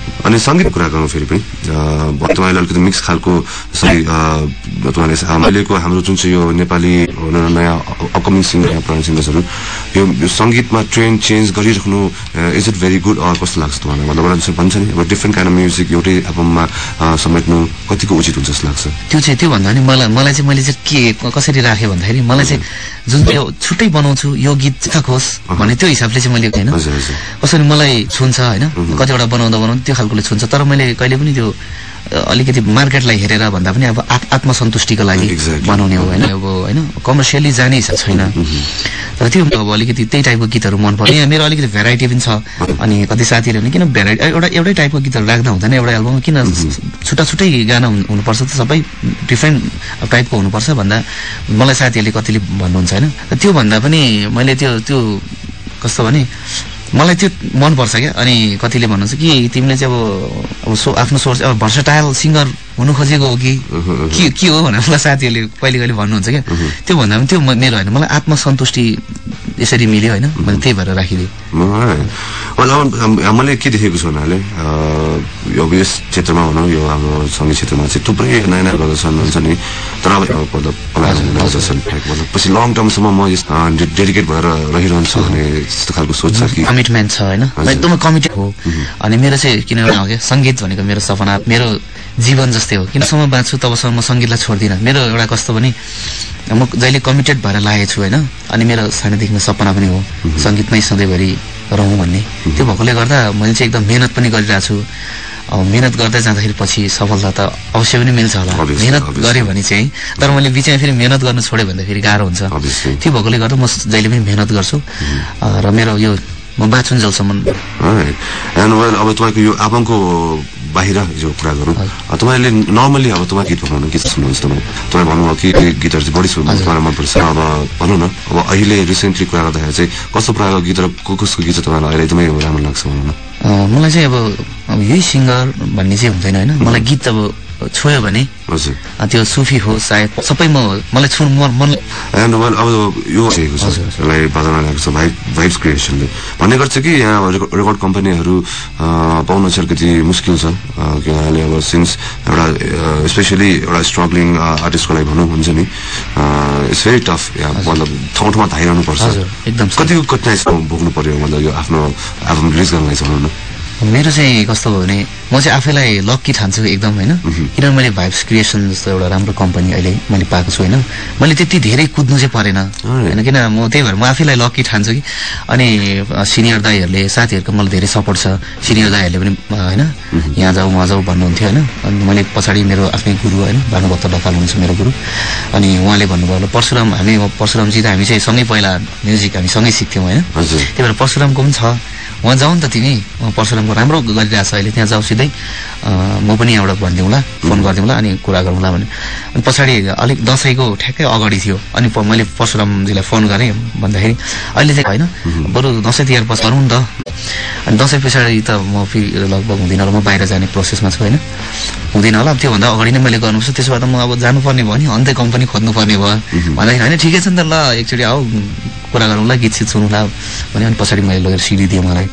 अनि सङ्गीत कुरा गरौँ फेरि पनि तपाईँले अलिकति मिक्स खालको तपाईँले अहिलेको हाम्रो जुन चाहिँ यो नेपाली न- नयाँ अपकमिङ सिङ्गर पुरानो सिङ्गर्सहरू यो यो सङ्गीतमा ट्रेन्ड चेन्ज गरिराख्नु is it very good or कस्तो लाग्छ तपाईँलाई? मतलब एउटा भन्छ नि। अब डिफ्रेन्ट काइन्ड अफ म्युजिक एउटै एल्बममा समेट्नु कतिको उचित हुन्छ जस्तो लाग्छ? त्यो चाहिँ त्यो भन्दा पनि मलाई मलाई चाहिँ मैले चाहिँ के कसरी राखेँ भन्दाखेरि मलाई चाहिँ जुन चाहिँ यो छुट्टै बनाउँछु यो गीत पृथक होस् भने त्यो हिसाबले चाहिँ मैले होइन? कसरी मलाई छुन्छ होइन? कतिवटा बनाउँदा बनाउँदा त्यो खालकोले छुन्छ तर मैले कहिले पनि त्यो अलिकति मार्केटलाई हेरेर भन्दा पनि अब आत- आत्मसन्तुष्टिको लागि बनाउने हो होइन? अब होइन? कमर्सियली जाने हिसाब छैन। तर त्यो अब अलिकति त्यही टाइपको गीतहरू मन पर्छ यहाँ मेरो अलिकति भेराइटी पनि छ। अनि कति साथीहरूले पनि किन भेराइटी एउटा एउटै टाइपको गीतहरू राख्दा हुँदैन एउटा एल्बममा किन छुट्टा छुट्टै गाना हुनु- हुनुपर्छ त सबै डिफ्रेन्ट टाइपको हुनुपर्छ भन्दा मलाई साथीहरूले कतिले भन्नुहुन्छ होइन? त्योभन्दा पनि मैले त्यो त्यो कस्तो भने मलाई त्यो मनपर्छ क्या। अनि कतिले भन्नुहुन्छ कि तिमीले चाहिँ अब आफ्नो सोर्स अब भर्सटाइल सिङ्गर हुनु खोजेको हो कि? के के हो भनेर मलाई साथीहरूले कहिले कहिले भन्नुहुन्छ क्या। त्यो भन्दा पनि त्यो मेरो होइन मलाई आत्मसन्तुष्टि यसरी मिल्यो होइन। मैले त्यही भएर राखिदिएँ। मैले के देखेको छु अ, यो यस क्षेत्रमा भनौँ यो हाम्रो सङ्गीत क्षेत्रमा चाहिँ थुप्रै नयाँ नयाँ गर्दछन् हुन्छ नि। तर मतलब पछि लङ टर्मसम्म म यस डेडिकेट भएर रहिरहन्छु भन्ने त्यस्तो खालको सोच छ कि? कमिटमेन्ट छ होइन। एकदमै कमिटेड हो। अनि मेरो चाहिँ किनभने सङ्गीत भनेको मेरो सपना मेरो जीवन जस्तै हो। किनसम्म बाँच्छु तबसम्म म सङ्गीतलाई छोड्दिनँ। मेरो एउटा कस्तो भने म जहिले कमिटेड भएर लागेको छु होइन अनि मेरो सानोदेखि सपना पनि हो सङ्गीतमै सधैँभरि रहँ भन्ने। त्यो भएकोले गर्दा मैले चाहिँ एकदम मेहनत पनि गरिरहेको छु। अब मेहनत गर्दै जाँदाखेरि पछि सफलता त अवश्य पनि मिल्छ होला। मेहनत गरेँ भने चाहिँ तर मैले बिचमा फेरि मेहनत गर्न छोड्यो भने त फेरि गाह्रो हुन्छ। त्यो भएकोले गर्दा म जहिले पनि मेहनत गर्छु। र मेरो यो म बाँचुन्जेलसम्म एन्ड अब तपाईँको यो एल्बमको बाहिर जो कुरा गरौँ तपाईँले नर्मली अब तपाईँ गीत बनाउनु गीत सुन्नुहुन्छ तपाईँ। तपाईँ भन्नुभयो कि गीतहरू चाहिँ बढी सुन्नु तपाईँलाई मनपर्छ अब भनौँ न अब अहिले रिसेन्टली कुरा गर्दाखेरि चाहिँ कस्तो प्रकारको गीत र को कसको गीत चाहिँ तपाईँलाई अहिले एकदमै राम्रो लाग्छ भनौँ न मलाई चाहिँ अब अब यही सिङ्गर भन्ने चाहिँ हुँदैन होइन? मलाई गीत अब छोयो भने हजुर। त्यो सुफी हो सायद। सबै म मलाई छुन मन एन्ड वेल अब यो छ। यसलाई बाजामा ल्याएको छ भाइब भाइब्स क्रिएसनले भन्ने गर्छ कि यहाँ रेकर्ड कम्पनीहरू पाउन चाहिँ अलिकति मुस्किल छ। किनभने अब सिन्स एउटा स्पेसली एउटा स्ट्रगलिङ आर्टिस्टको लागि भनौँ हुन्छ नि इट्स भेरी टफ यहाँ मतलब ठाउँ ठाउँमा धाइरहनु पर्छ हजुर, एकदम कतिको कठिनाइ भोग्नु पर्यो मतलब यो आफ्नो एल्बम रिलिज गर्नलाई भनौँ न? मेरो चाहिँ कस्तो भयो भने म चाहिँ आफैलाई लक्की ठान्छु एकदम होइन? किनभने मैले भाइब्स क्रिएसन जस्तो एउटा राम्रो कम्पनी अहिले मैले पाएको छु होइन? मैले त्यति धेरै कुद्नु चाहिँ परेन। होइन किन? म त्यही भएर म आफैलाई लक्की ठान्छु कि? अनि सिनियर दाईहरूले साथीहरूको मलाई धेरै सपोर्ट छ। सिनियर दाईहरूले पनि होइन? यहाँ जाऊ उहाँ जाऊ भन्नुहुन्थ्यो होइन? अनि मैले पछाडि मेरो आफ्नै गुरु होइन? भानुभक्त ढकाल हुनुहुन्छ मेरो गुरु। अनि उहाँले भन्नुभयो "ल, परशुराम हामी परशुरामजी त हामी चाहिँ सँगै पहिला म्युजिक हामी सँगै सिक्थ्यौँ होइन? त्यही भएर परशुरामको पनि छ। उहाँ जाउँ नि त तिमी। उहाँ परशुरामको राम्रो गरिरहेको छ अहिले त्यहाँ जाऊ सिधै। अँ, म पनि यहाँबाट भनिदिउँला फोन गरिदिउँला अनि कुरा गरौँला भने। अनि पछाडि अलिक दसैँको ठ्याक्कै अगाडि थियो। अनि मैले परशुरामजीलाई फोन गरेँ भन्दाखेरि अहिले चाहिँ होइन। बरु दसैँ तिहार पछि गरौँ नि त। अनि दसैँ पछाडि त म फेरि लगभग हुँदिनँ होला। म बाहिर जाने प्रोसेसमा छु होइन। हुँदैन होला। त्योभन्दा अगाडि नै मैले गर्नुपर्छ। त्यसो भए त म अब जानुपर्ने भयो नि। अन्त्य कम्पनी खोज्नुपर्ने भयो। भन्दाखेरि होइन ठिकै छ नि त ल एकचोटि आऊ। कुरा गरौँला गीत सित सुनौँला भने अनि पछाडि मैले लगेर सिडी दिएँ मलाई।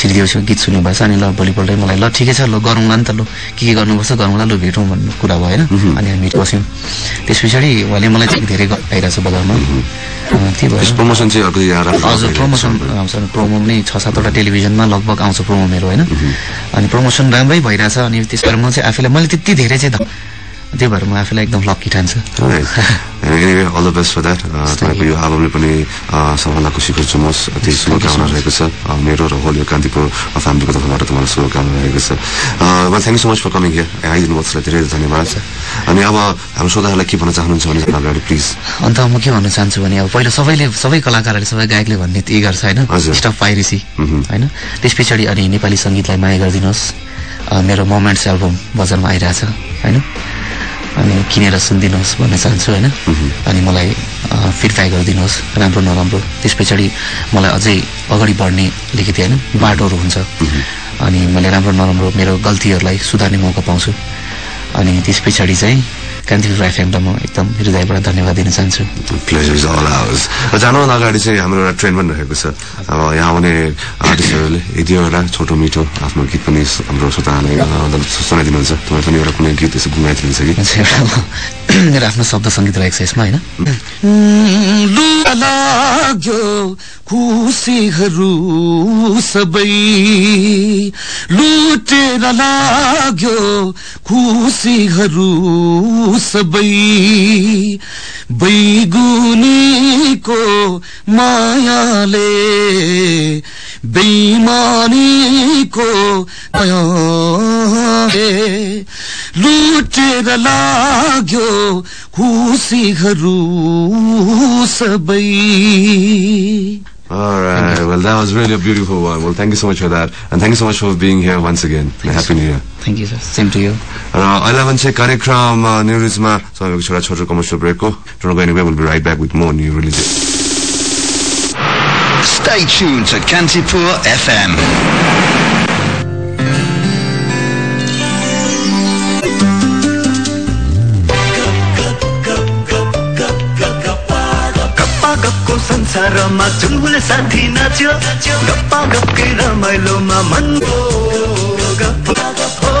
सिडी दिएपछि गीत सुन्नु भएछ अनि ल भोलिपल्टै मलाई ल ठिकै छ ल गरौँला नि त ल। के के गर्नुपर्छ गरौँला ल भेटौँ भन्ने कुरा भयो होइन। अनि हामी बस्यौँ। त्यस पछाडि उहाँले मलाई चाहिँ धेरै आइरहेको छ बजारमा। त्यही भएर। प्रमोसन चाहिँ हजुर प्रमोसन आउँछ प्रोमो पनि छ सातवटा टेलिभिजनमा लगभग आउँछ प्रोमो मेरो होइन अनि प्रमोसन राम्रै भइरहेछ अनि त्यस भएर म चाहिँ आफैलाई मैले त्यति धेरै चाहिँ त्यही भएर म आफैलाई एकदम लक्की ठान्छु। All the best for that तपाईँको यो एल्बमले पनि सफलताको शिखर चुमोस् त्यही शुभकामना रहेको छ। अ, मेरो र होल यो कान्तिपुर फ्यामिलीको तर्फबाट तपाईँलाई शुभकामना रहेको छ। Thank you so much for coming here आइदिनु भयो त्यसलाई धेरै धन्यवाद। अनि अब हाम्रो श्रोताहरूलाई के भन्न चाहनुहुन्छ भने अगाडि प्लिज। अन्त म के भन्न चाहन्छु भने अब पहिला सबैले सबै कलाकारहरूले सबै गायकले भन्ने त्यही गर्छ होइन? स्टप पाइरेसी होइन? त्यस पछाडि अनि नेपाली सङ्गीतलाई माया गरिदिनुहोस्। अ, मेरो मोमेन्ट्स एल्बम बजारमा आइरहेछ होइन? अनि किनेर सुनिदिनुहोस् भन्न चाहन्छु होइन? अनि मलाई फिडब्याकहरू दिनुहोस् राम्रो नराम्रो। त्यस पछाडि मलाई अझै अगाडि बढ्ने अलिकति होइन? बाटोहरू हुन्छ। अनि मैले राम्रो नराम्रो मेरो गल्तीहरूलाई सुधार्ने मौका पाउँछु। अनि त्यस पछाडि चाहिँ कान्तिपुर एफएमलाई म एकदम हृदयबाट धन्यवाद दिन चाहन्छु। जानुभन्दा अगाडि चाहिँ हाम्रो एउटा ट्रेन पनि रहेको छ। अब यहाँ आउने आर्टिस्टहरूले एक दुईवटा छोटो मिठो आफ्नो गीत पनि हाम्रो श्रोताहरूलाई सुनाइदिनुहुन्छ। तपाईँ पनि एउटा कुनै गीत यसो गुनाइदिनुहुन्छ कि? मेरो आफ्नो शब्द सङ्गीत रहेको छ यसमा होइन? खुसीहरू सबै। लुटेर लाग्यो खुसीहरू सबै बैगुनीको मायाले बेइमानीको मायाले लुटेर लाग्यो खुसीहरू सबै। All right. Well, that was really a beautiful one. Well, thank you so much for that. And thank you so much for being here once again. And Happy New Year. Thank you sir same to you र अहिले भने चाहिँ कार्यक्रम a, new रिलिजमा तपाईँको छोरा छोटो commercial ब्रेकको don't go anyway will be right back with more new release Stay tuned to Kantipur FM. संसारमा चुलबुले साथी नाच्यो। गप्पा गप्कै रमाइलोमा मन हो गप्पा गप हो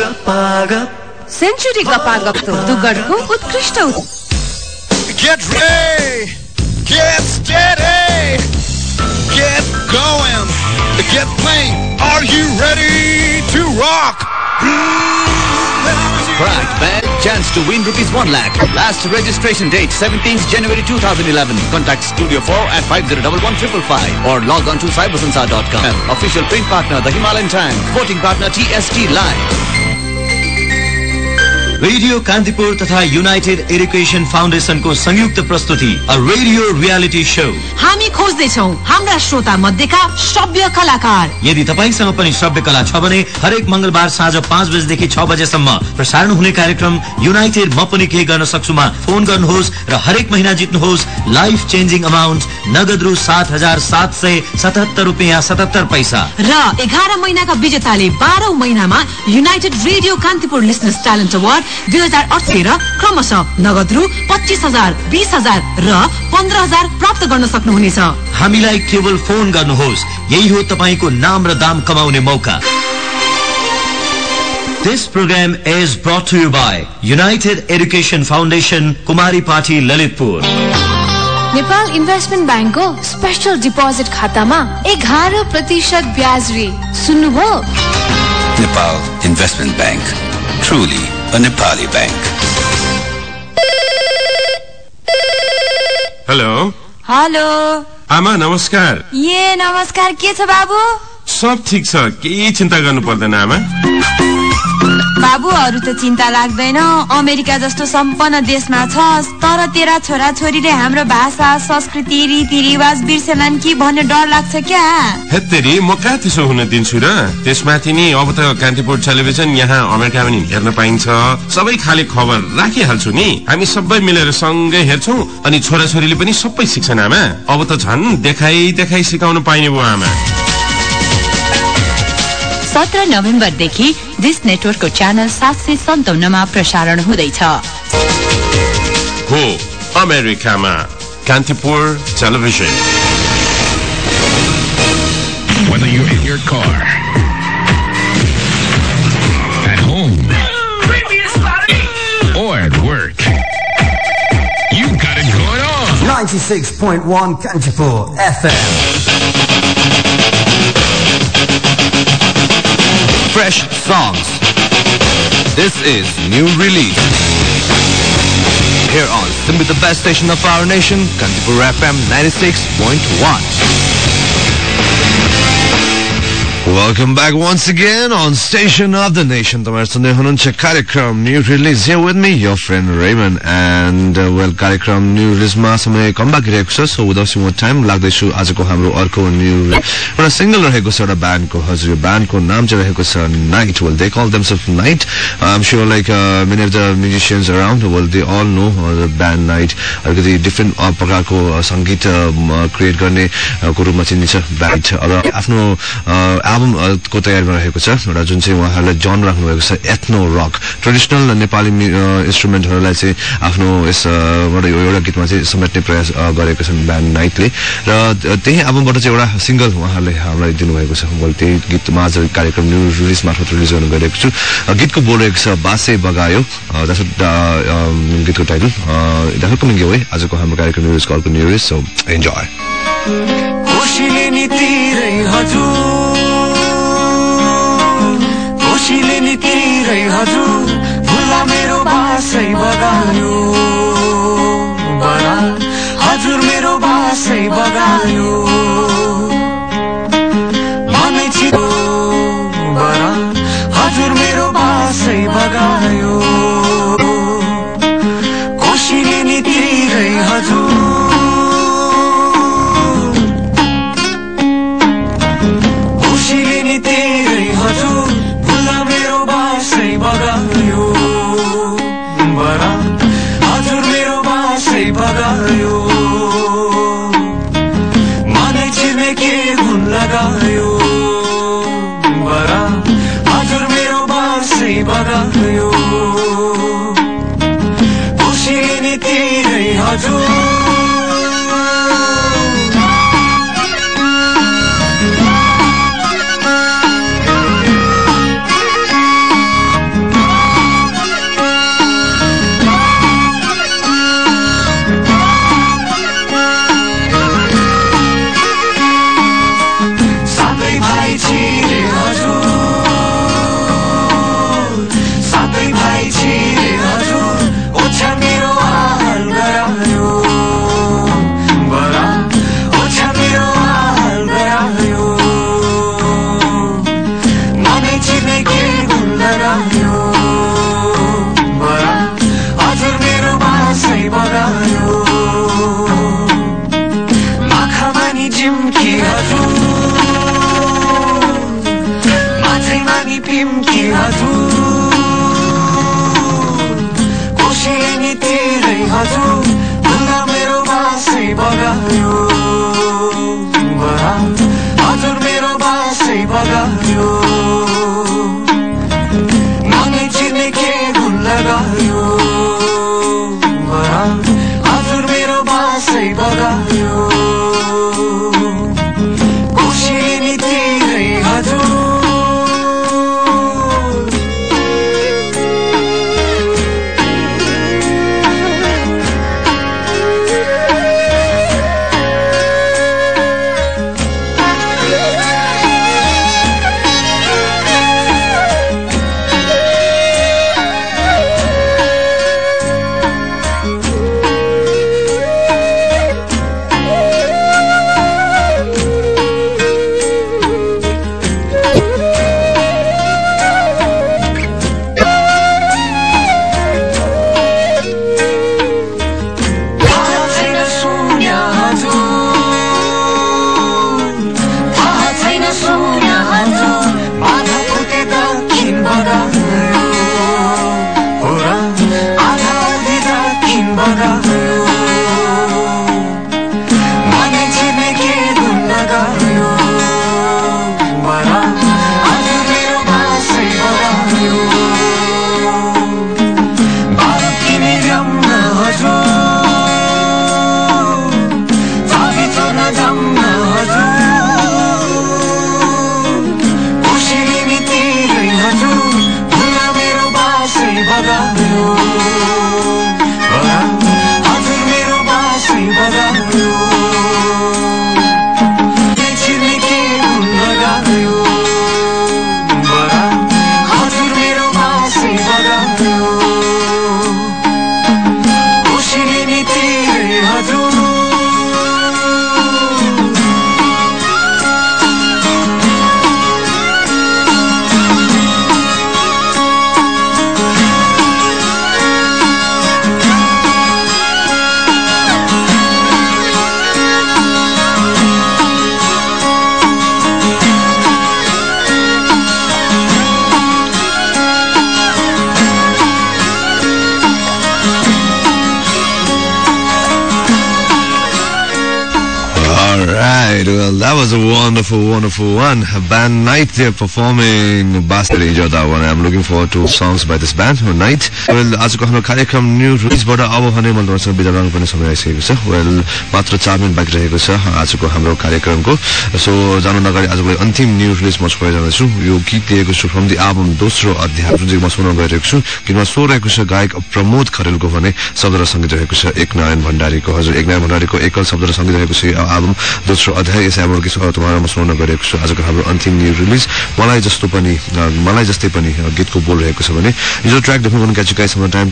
गप्पा गप सेन्चुरी गपागप्तो दुगडको उत्कृष्ट उत्- Get ready, get steady, get going, get playing. Are you ready to rock? Man. Chance to win rupees 1 lakh. Last registration date 17th January 2011. Contact Studio 4 at 501155 or log on to cybersansa.com. Official print partner The Himalayan Times. Voting partner TST Live. Radio Kantipur तथा united education फाउन्डेसनको संयुक्त प्रस्तुति a radio reality show हामी खोज्दैछौ हाम्रा श्रोता मध्येका सभ्य कलाकार। यदि तपाईँसँग पनि श्रव्य कला छ भने हरेक मंगलबार साँझ पाँच बजेदेखि छ बजेसम्म प्रसारण हुने कार्यक्रम युनाइटेड म पनि केही गर्न सक्छुमा। फोन गर्नुहोस् र हरेक महिना जित्नुहोस् लाइफ चेन्जिङ अमाउन्ट नगद रु सात हजार सात सय सतहत्तर रुपियाँ सतहत्तर पैसा। र एघार महिनाका विजेताले बाह्रौं महिनामा united radio Kantipur listeners talent award दुई हजार अठार क्रमशः नगद रु पच्चिस हजार बिस हजार र पन्ध्र हजार प्राप्त गर्न सक्नुहुनेछ हामीलाई केवल फोन गर्नुहोस् यही हो तपाईँको नाम र दाम कमाउने मौका This program is brought to you by United Education Foundation, Kumari Party, Lalitpur. Nepal investment ब्याङ्कको स्पेसल डिपोजिट खातामा एघार प्रतिशत ब्याज रे सुन्नुभयो Nepal Investment Bank. Truly a Nepali bank. Hello hello आमा नमस्कार ए नमस्कार के छ बाबु सब ठिक छ केही चिन्ता गर्नु पर्दैन आमा बाबुहरू त चिन्ता लाग्दैन। अमेरिका जस्तो सम्पन्न देशमा छ तर तेरा छोरा छोरीले हाम्रो भाषा संस्कृति रीतिरिवाज बिर्सेलान् कि भन्ने डर लाग्छ क्या? हेत्तेरी म कहाँ त्यसो हुन दिन्छु र? त्यसमाथि नि अब त कान्तिपुर टेलिभिजन यहाँ अमेरिका पनि हेर्न पाइन्छ। सबै खाले खबर राखिहाल्छु नि। हामी सबै मिलेर सँगै हेर्छौ अनि छोराछोरीले पनि सबै सिक्छन् आमा। अब त झन् देखाइ देखाइ सिकाउनु पाइने भयो आमा। सत्र नोभेम्बरदेखि दिस नेटवर्कको च्यानल सात सय सन्ताउन्नमा प्रसारण हुँदैछ हो अमेरिकामा Kantipur television Whether you're in your car, at home, or at work, you got it going on. 96.1 Kanchipur FM. Fresh songs. This is New Release. Here on simply the best station of our nation, Kantipur FM 96.1. Welcome back once again on Station of the Nation. तपाईँहरू सुन्दै हुनुहुन्छ कार्यक्रम new release with me, your friend Raymond. And uh, well, कार्यक्रम new रिलिजमा समय कम बाँकी छ सो विदाउट मोर टाइम लाग्दैछु आजको हाम्रो अर्को न्यू एउटा सिङ्गल रहेको छ एउटा ब्यान्डको हजुर यो ब्यान्डको नाम चाहिँ रहेको छ Night well they call themselves Night I'm sure like many of the musicians around well they all know band Night अलिकति डिफ्रेन्ट प्रकारको सङ्गीत क्रिएट गर्ने uh, को रूपमा चिनिन्छ ब्यान्ड र आफ्नो एल्बम को तयारीमा रहेको छ एउटा जुन चाहिँ उहाँहरूले जन राख्नुभएको छ एथनो रक ट्रेडिसनल नेपाली इन्स्ट्रुमेन्टहरूलाई चाहिँ आफ्नो यस अ, बाट यो एउटा गीतमा चाहिँ समेट्ने प्रयास गरेका छन् ब्यान्ड नाइटले र त्यही एल्बमबाट चाहिँ एउटा सिङ्गल उहाँहरूले हामीलाई दिनुभएको छ। मैले त्यही गीतमा आज कार्यक्रम न्यू रिलिज मार्फत रिलिज गर्नु गइरहेको छु। गीतको बोल रहेको छ बासे बगायो। गीतको टाइटल द्याट्स कमिङ है आजको हाम्रो कार्यक्रम न्यू रिलिजको अर्को न्यू रिलिज सो तिरै हजुर। खुसीले नि तिरै हजुर भुला मेरो बासै बगायो। हजुर मेरो बासै बगायो। Wonderful, wonderful one. Band Night, they're performing Bastard enjoy that one. I'm looking forward to songs by this band, Night. Well, आजको हाम्रो कार्यक्रम न्यू रिलिजबाट अब भने तपाईँसँग बिदा माग्नुपर्ने समय आइसकेको छ वेल मात्र चार मिनट बाँकी रहेको छ आजको हाम्रो कार्यक्रमको सो जानु अगाडि आजको अन्तिम न्यू रिलिज म छोडेर जाँदैछु यो गीत दिएको छु फ्रम दि एल्बम दोस्रो अध्याय जुन चाहिँ म सुनाउन गइरहेको छु किनमा सो रहेको छ गायक प्रमोद खरेलको भने शब्द र सङ्गीत रहेको छ एकनारायण भण्डारीको हजुर एकनारायण भण्डारीको एकल शब्द र सङ्गीत रहेको छ यो एल्बम दोस्रो अध्याय यस एल्बम के तपाईँलाई म सुनाउन गइरहेको छु। आजको हाम्रो अन्तिम न्यू रिलिज मलाई जस्तो पनि मलाई जस्तै पनि गीतको बोल रहेको छ भने यो ट्र्याक देख्नु time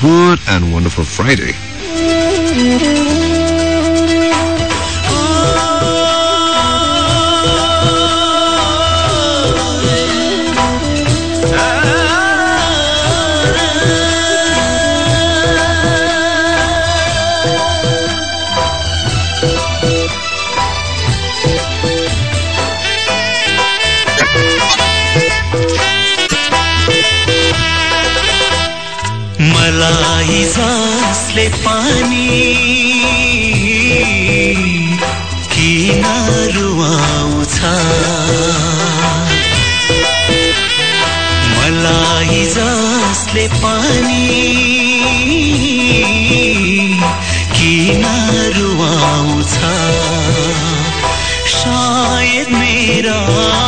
good and wonderful Friday जसले पानी किन रुवाउँछ सायद मेरा